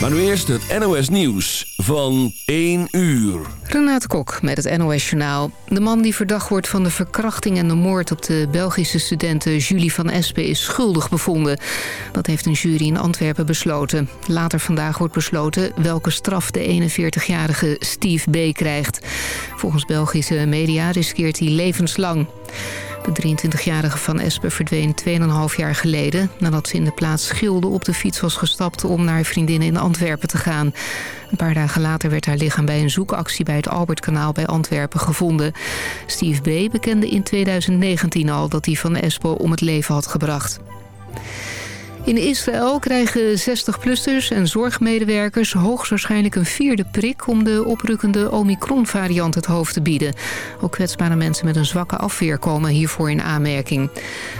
Maar nu eerst het NOS Nieuws van 1 uur. Renate Kok met het NOS Journaal. De man die verdacht wordt van de verkrachting en de moord op de Belgische studenten Julie van Espen is schuldig bevonden. Dat heeft een jury in Antwerpen besloten. Later vandaag wordt besloten welke straf de 41-jarige Steve B. krijgt. Volgens Belgische media riskeert hij levenslang. De 23-jarige Van Espen verdween 2,5 jaar geleden... nadat ze in de plaats Schilde op de fiets was gestapt... om naar vriendinnen in Antwerpen te gaan. Een paar dagen later werd haar lichaam bij een zoekactie... bij het Albertkanaal bij Antwerpen gevonden. Steve B. bekende in 2019 al dat hij Van Espen om het leven had gebracht. In Israël krijgen 60-plussers en zorgmedewerkers hoogstwaarschijnlijk een vierde prik... om de oprukkende Omicron-variant het hoofd te bieden. Ook kwetsbare mensen met een zwakke afweer komen hiervoor in aanmerking.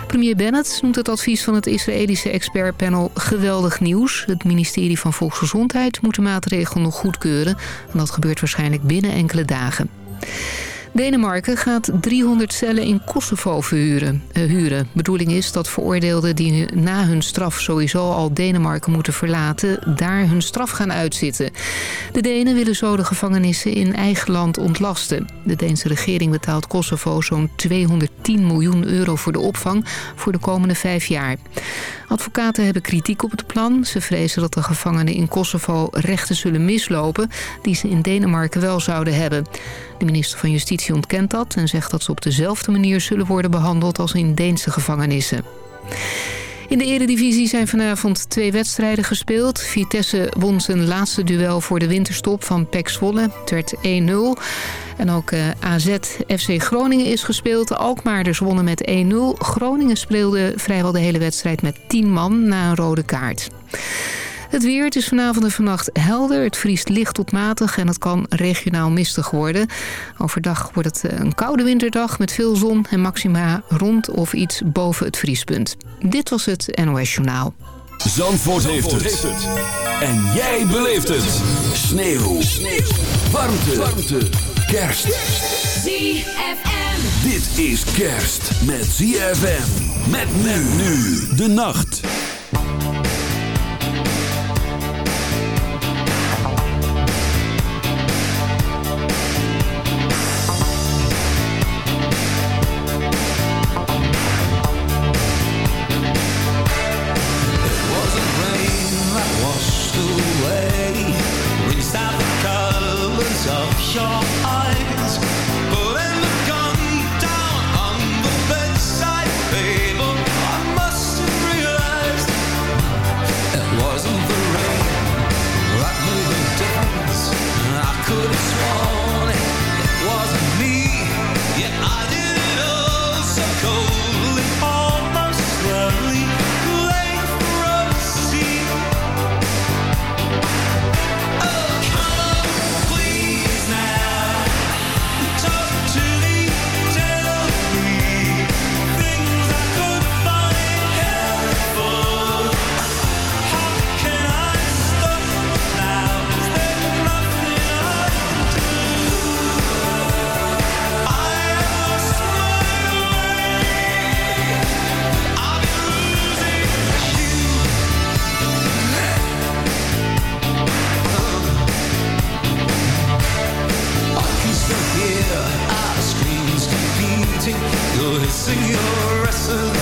Premier Bennett noemt het advies van het Israëlische expertpanel geweldig nieuws. Het ministerie van Volksgezondheid moet de maatregel nog goedkeuren. En dat gebeurt waarschijnlijk binnen enkele dagen. Denemarken gaat 300 cellen in Kosovo verhuren. Uh, huren. Bedoeling is dat veroordeelden die na hun straf sowieso al Denemarken moeten verlaten... daar hun straf gaan uitzitten. De Denen willen zo de gevangenissen in eigen land ontlasten. De Deense regering betaalt Kosovo zo'n 210 miljoen euro voor de opvang voor de komende vijf jaar. Advocaten hebben kritiek op het plan. Ze vrezen dat de gevangenen in Kosovo rechten zullen mislopen... die ze in Denemarken wel zouden hebben. De minister van Justitie ontkent dat en zegt dat ze op dezelfde manier zullen worden behandeld als in Deense gevangenissen. In de eredivisie zijn vanavond twee wedstrijden gespeeld. Vitesse won zijn laatste duel voor de winterstop van PEC Zwolle. Het werd 1-0. En ook uh, AZ FC Groningen is gespeeld. Alkmaarders wonnen met 1-0. Groningen speelde vrijwel de hele wedstrijd met 10 man na een rode kaart. Het weer, het is vanavond en vannacht helder. Het vriest licht tot matig en het kan regionaal mistig worden. Overdag wordt het een koude winterdag met veel zon en maxima rond of iets boven het vriespunt. Dit was het NOS Journaal. Zandvoort, Zandvoort heeft, het. En jij beleeft het. Sneeuw. Sneeuw. Warmte. Warmte. Kerst. ZFM. Dit is kerst met ZFM. Met men nu de nacht. sing your rest of the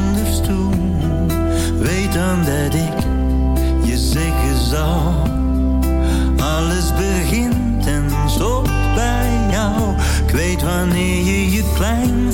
dan dat ik je zeggen zal. Alles begint en stopt bij jou. Ik weet wanneer je je klein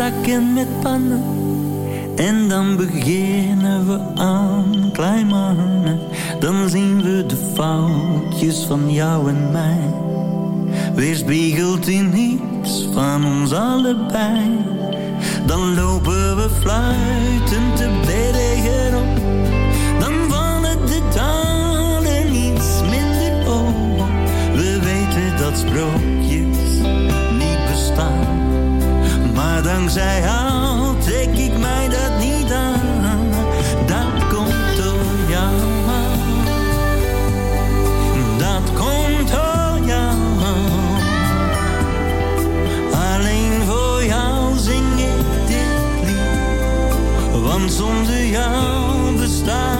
dakken met pannen. En dan beginnen we aan, klein mannen. Dan zien we de foutjes van jou en mij. Weerspiegelt in niets van ons allebei. Dan lopen we fluitend te bergen op. Dan vallen de talen iets minder op. We weten dat sprookjes niet bestaan maar dankzij jou trek ik mij dat niet aan. Dat komt door jou. Dat komt door jou. Alleen voor jou zing ik dit lied, want zonder jou bestaat.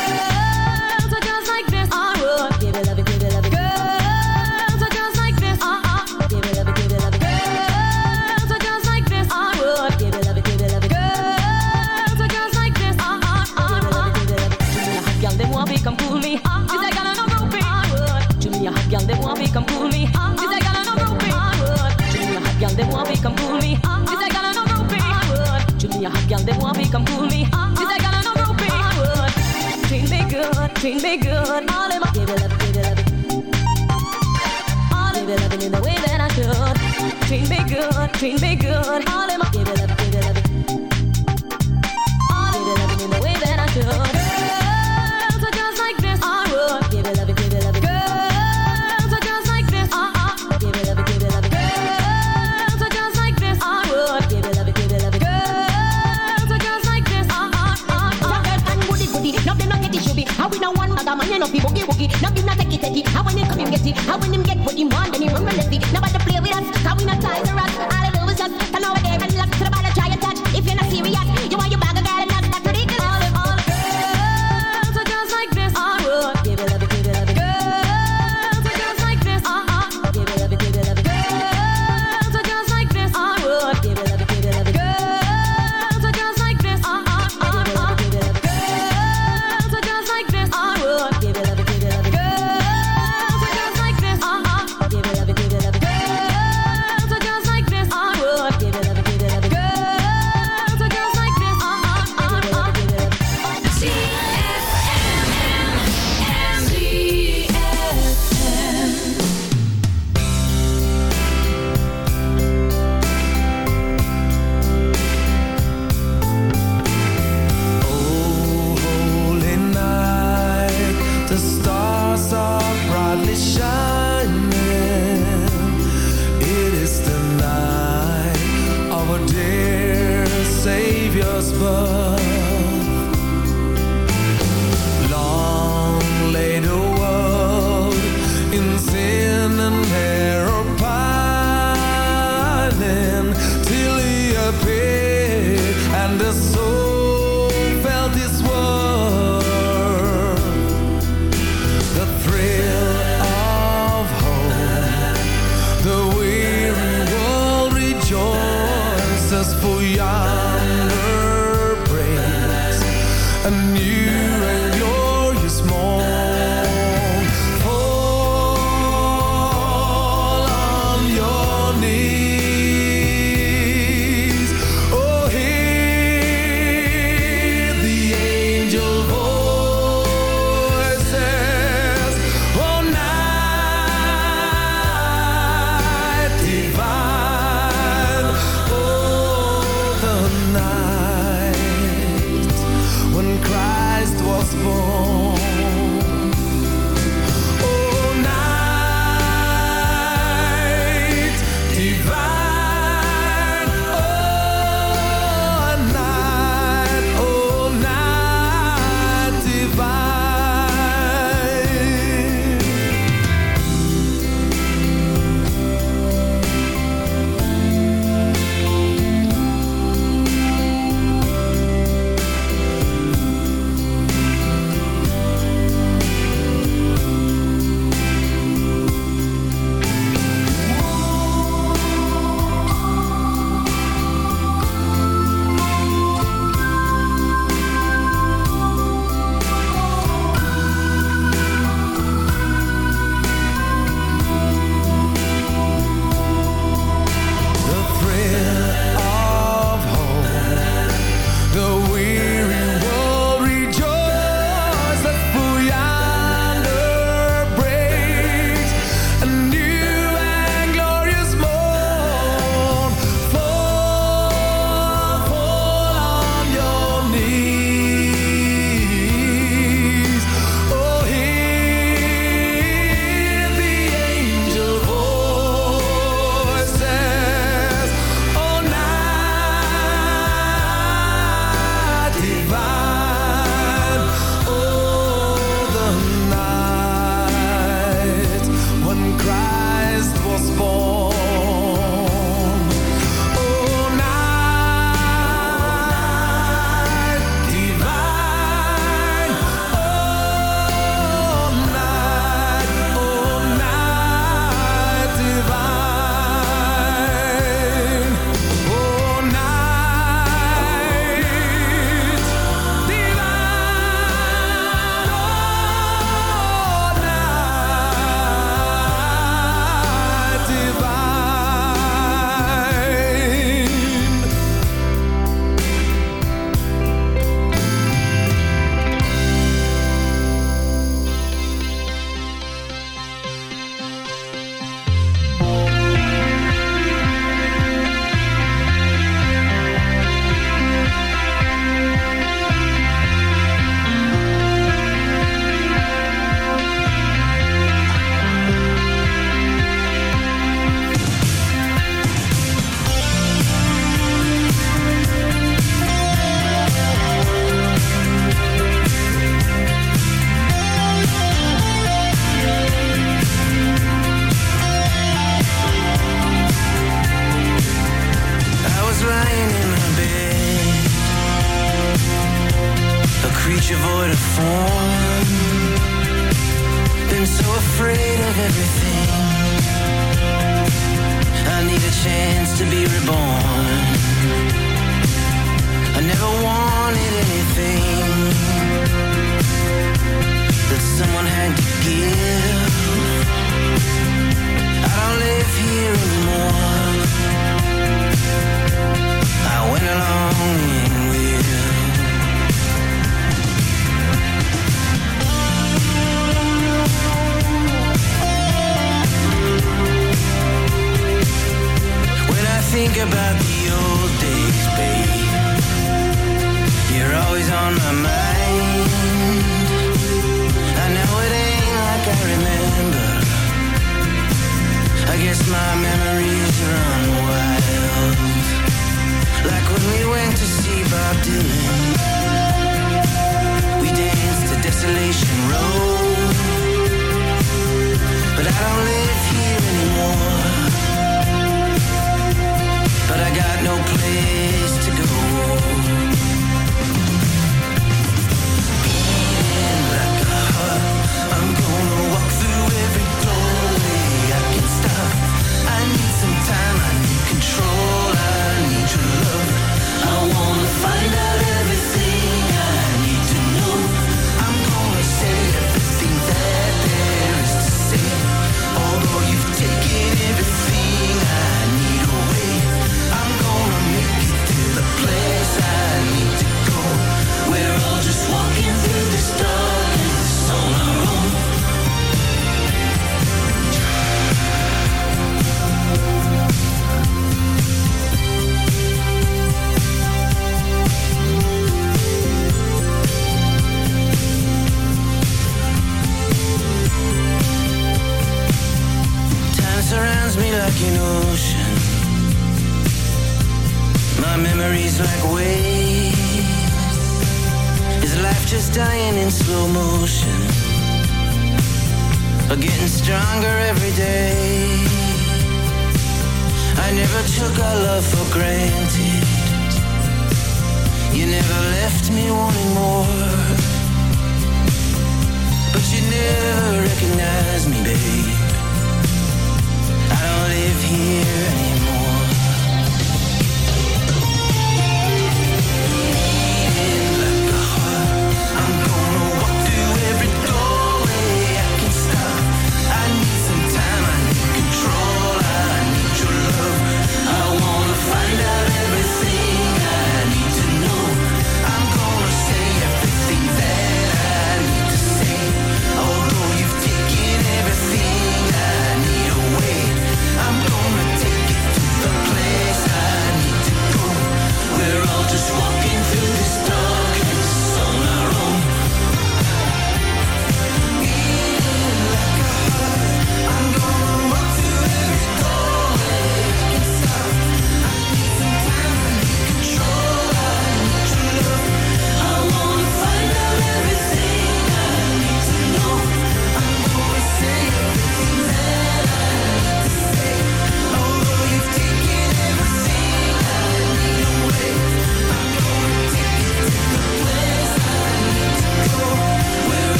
come pull me. Uh-uh. She's like, I know big Uh-uh. Treat me good, treat me good. All in my give it up, give it up. All in, give in the way that I should. Treat me good, treat me good. All in my How when them get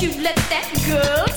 you let that go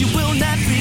you will not regret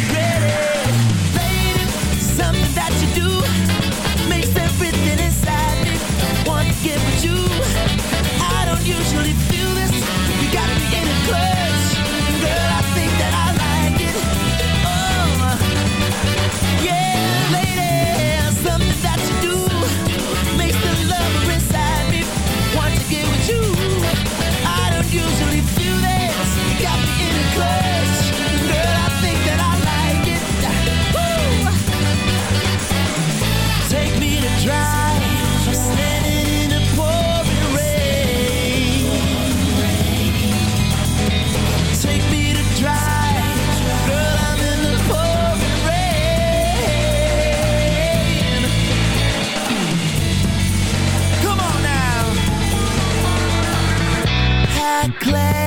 clay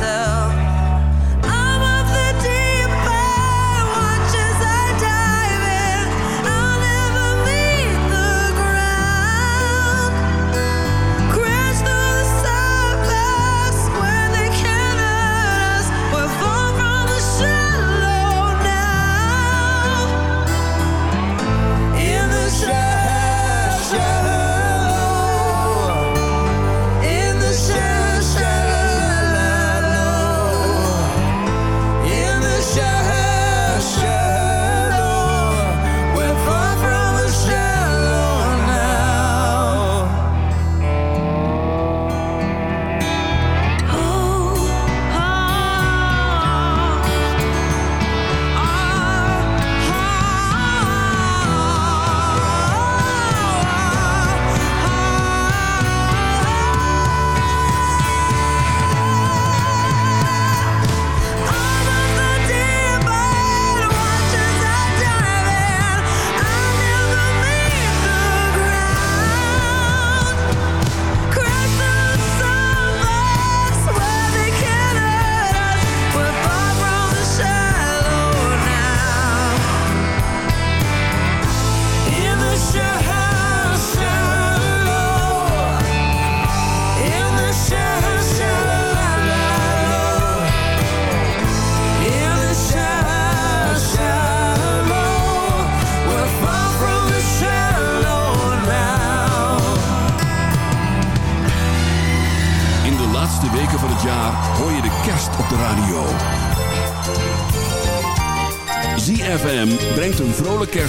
myself.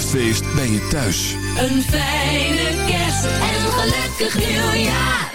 Feest bij je thuis. Een fijne kerst en een gelukkig nieuwjaar.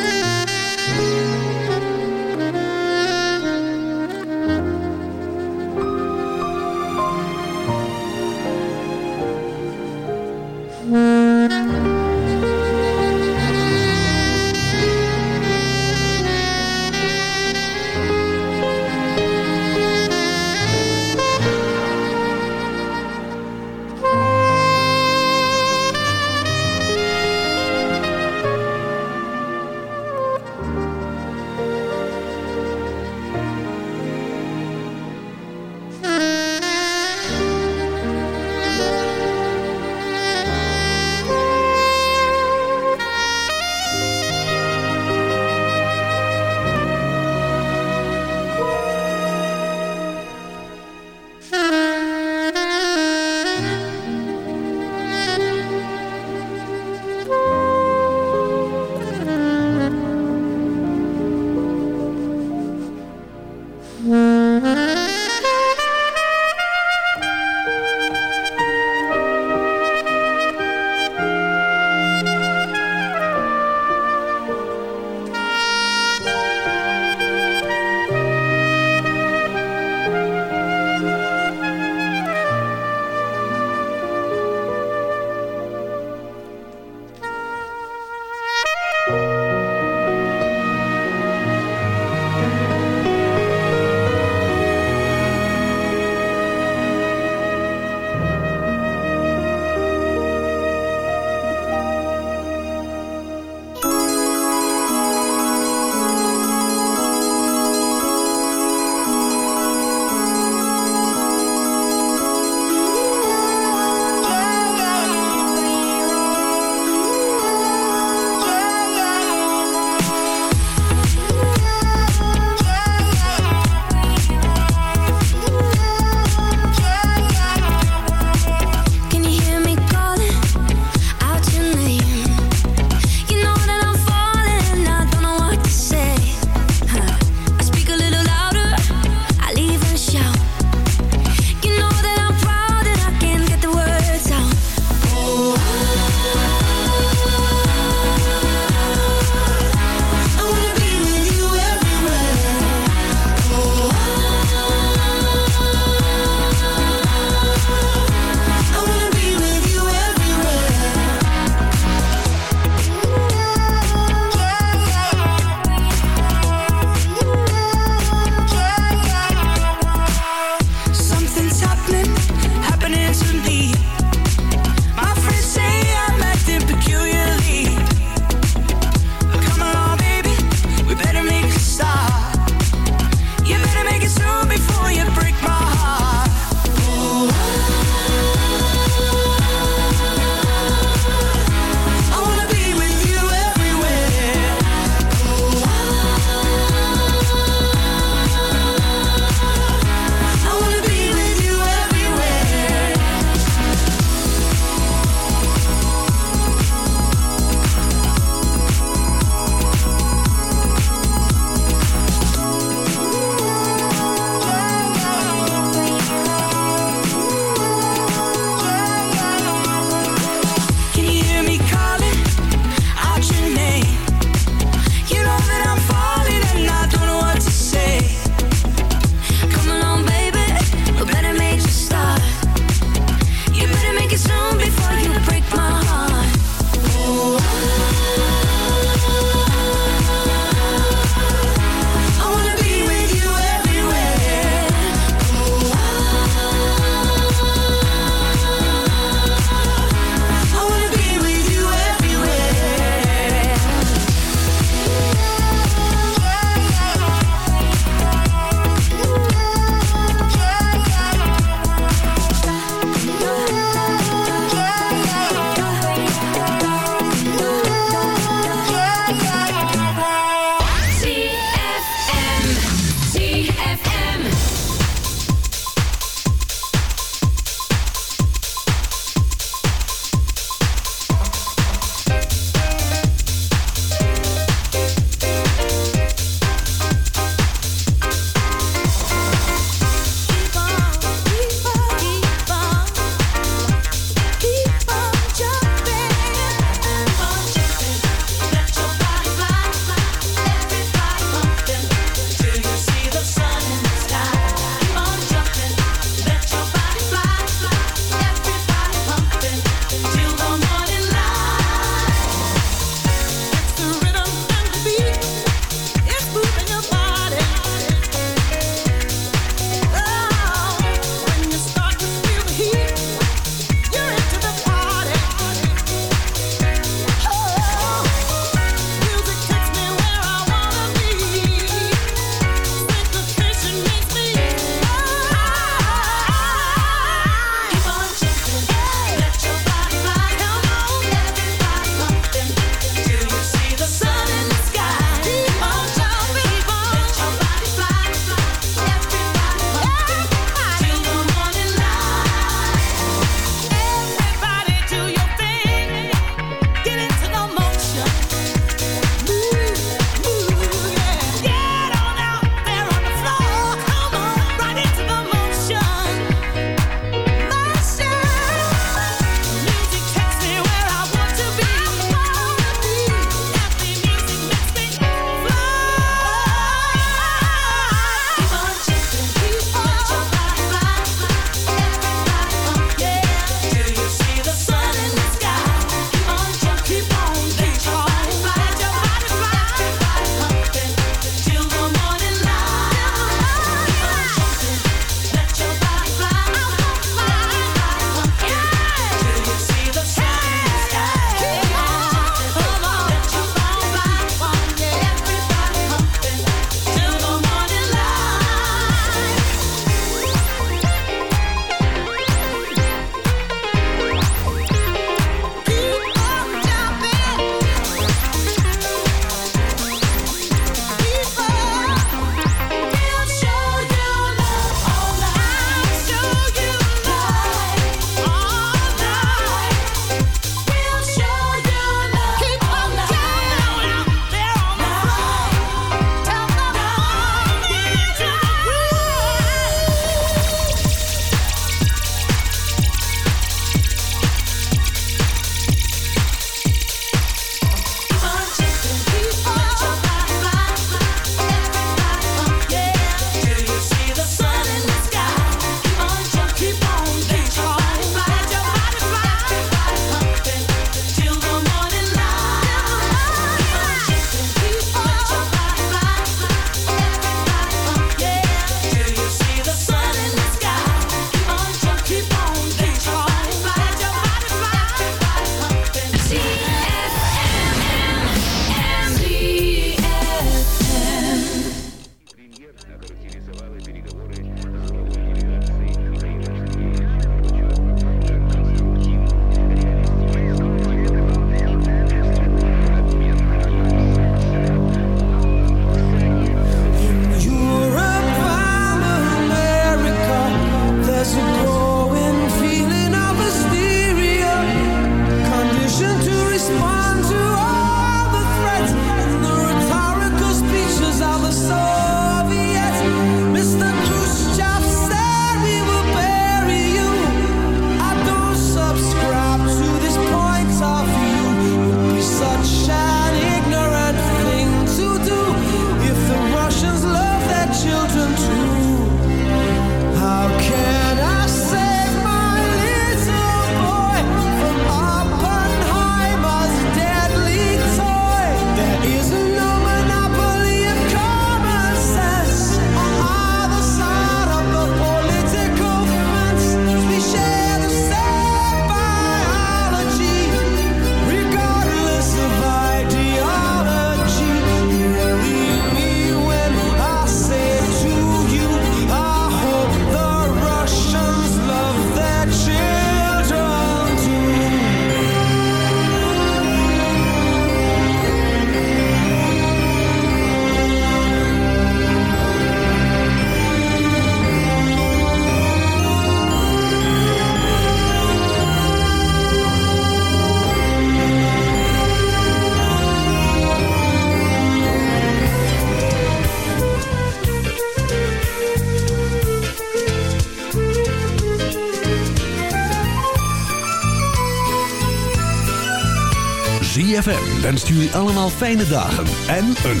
Jullie allemaal fijne dagen en een